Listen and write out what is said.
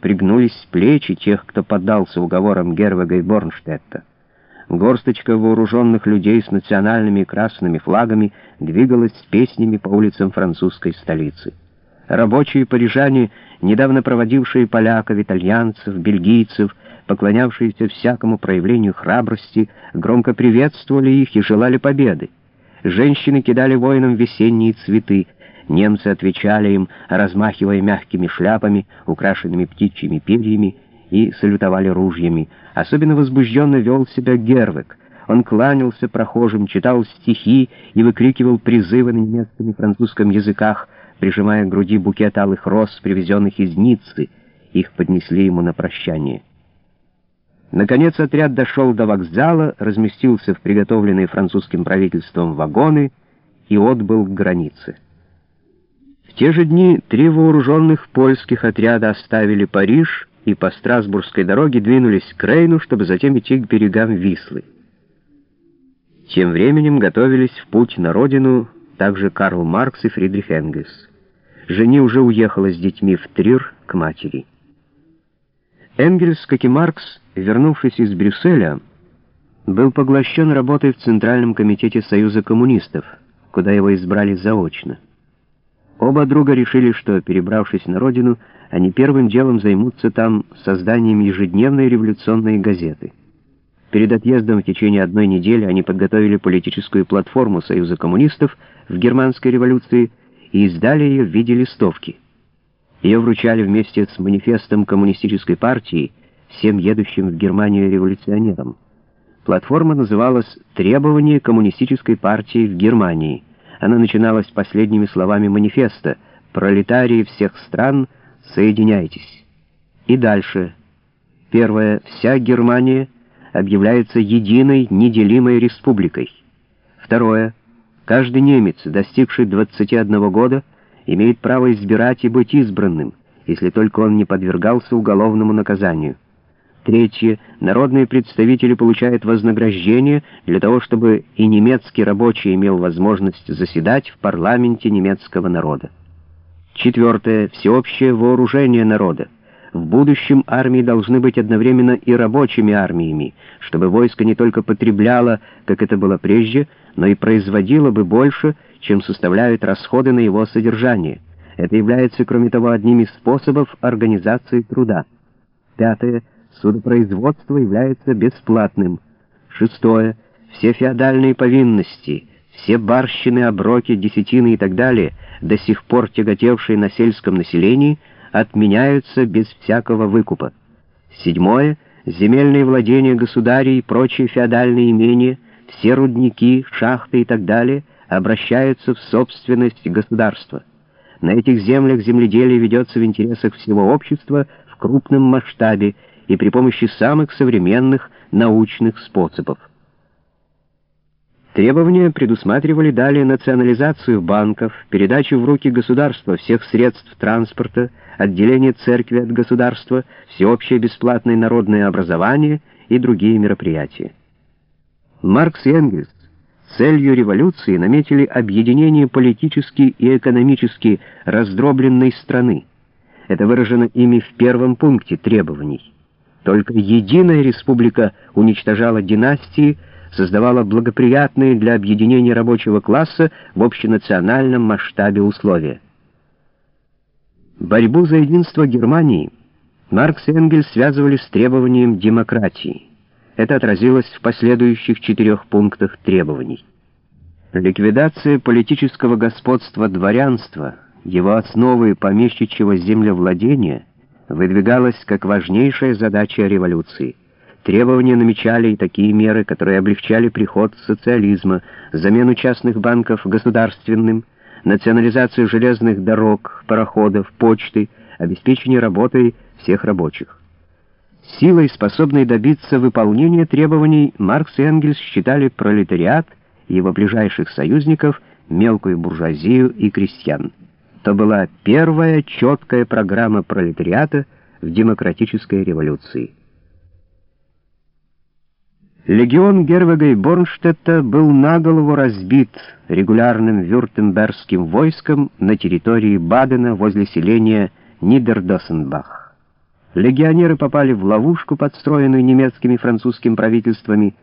пригнулись плечи тех, кто поддался уговорам Гервега и Борнштетта. Горсточка вооруженных людей с национальными красными флагами двигалась с песнями по улицам французской столицы. Рабочие парижане, недавно проводившие поляков, итальянцев, бельгийцев, поклонявшиеся всякому проявлению храбрости, громко приветствовали их и желали победы. Женщины кидали воинам весенние цветы, немцы отвечали им, размахивая мягкими шляпами, украшенными птичьими перьями, и салютовали ружьями. Особенно возбужденно вел себя Гервек. Он кланялся прохожим, читал стихи и выкрикивал призывы на немецком и французском языках, прижимая к груди букет алых роз, привезенных из Ниццы. Их поднесли ему на прощание. Наконец отряд дошел до вокзала, разместился в приготовленные французским правительством вагоны и отбыл к границе. В те же дни три вооруженных польских отряда оставили Париж и по Страсбургской дороге двинулись к Рейну, чтобы затем идти к берегам Вислы. Тем временем готовились в путь на родину также Карл Маркс и Фридрих Энгельс. Жени уже уехала с детьми в Трир к матери. Энгельс, как и Маркс, вернувшись из Брюсселя, был поглощен работой в Центральном комитете Союза коммунистов, куда его избрали заочно. Оба друга решили, что, перебравшись на родину, они первым делом займутся там созданием ежедневной революционной газеты. Перед отъездом в течение одной недели они подготовили политическую платформу Союза коммунистов в германской революции и издали ее в виде листовки. Ее вручали вместе с манифестом коммунистической партии всем едущим в Германию революционерам. Платформа называлась «Требования коммунистической партии в Германии». Она начиналась последними словами манифеста «Пролетарии всех стран – соединяйтесь. И дальше. Первое. Вся Германия объявляется единой, неделимой республикой. Второе. Каждый немец, достигший 21 года, имеет право избирать и быть избранным, если только он не подвергался уголовному наказанию. Третье. Народные представители получают вознаграждение для того, чтобы и немецкий рабочий имел возможность заседать в парламенте немецкого народа. Четвертое. Всеобщее вооружение народа. В будущем армии должны быть одновременно и рабочими армиями, чтобы войско не только потребляло, как это было прежде, но и производило бы больше, чем составляют расходы на его содержание. Это является, кроме того, одним из способов организации труда. Пятое. Судопроизводство является бесплатным. Шестое. Все феодальные повинности, все барщины, оброки, десятины и так далее — до сих пор тяготевшие на сельском населении, отменяются без всякого выкупа. Седьмое. Земельные владения государей и прочие феодальные имения, все рудники, шахты и так далее обращаются в собственность государства. На этих землях земледелие ведется в интересах всего общества в крупном масштабе и при помощи самых современных научных способов. Требования предусматривали далее национализацию банков, передачу в руки государства всех средств транспорта, отделение церкви от государства, всеобщее бесплатное народное образование и другие мероприятия. Маркс и Энгельс целью революции наметили объединение политически и экономически раздробленной страны. Это выражено ими в первом пункте требований. Только единая республика уничтожала династии, создавала благоприятные для объединения рабочего класса в общенациональном масштабе условия. Борьбу за единство Германии Маркс и Энгельс связывали с требованием демократии. Это отразилось в последующих четырех пунктах требований. Ликвидация политического господства дворянства, его основы помещичьего землевладения выдвигалась как важнейшая задача революции — Требования намечали и такие меры, которые облегчали приход социализма, замену частных банков государственным, национализацию железных дорог, пароходов, почты, обеспечение работой всех рабочих. Силой, способной добиться выполнения требований, Маркс и Энгельс считали пролетариат и его ближайших союзников, мелкую буржуазию и крестьян. То была первая четкая программа пролетариата в демократической революции. Легион Гервега и Борнштетта был наголову разбит регулярным вюртембергским войском на территории Бадена возле селения Нидердосенбах. Легионеры попали в ловушку, подстроенную немецким и французским правительствами,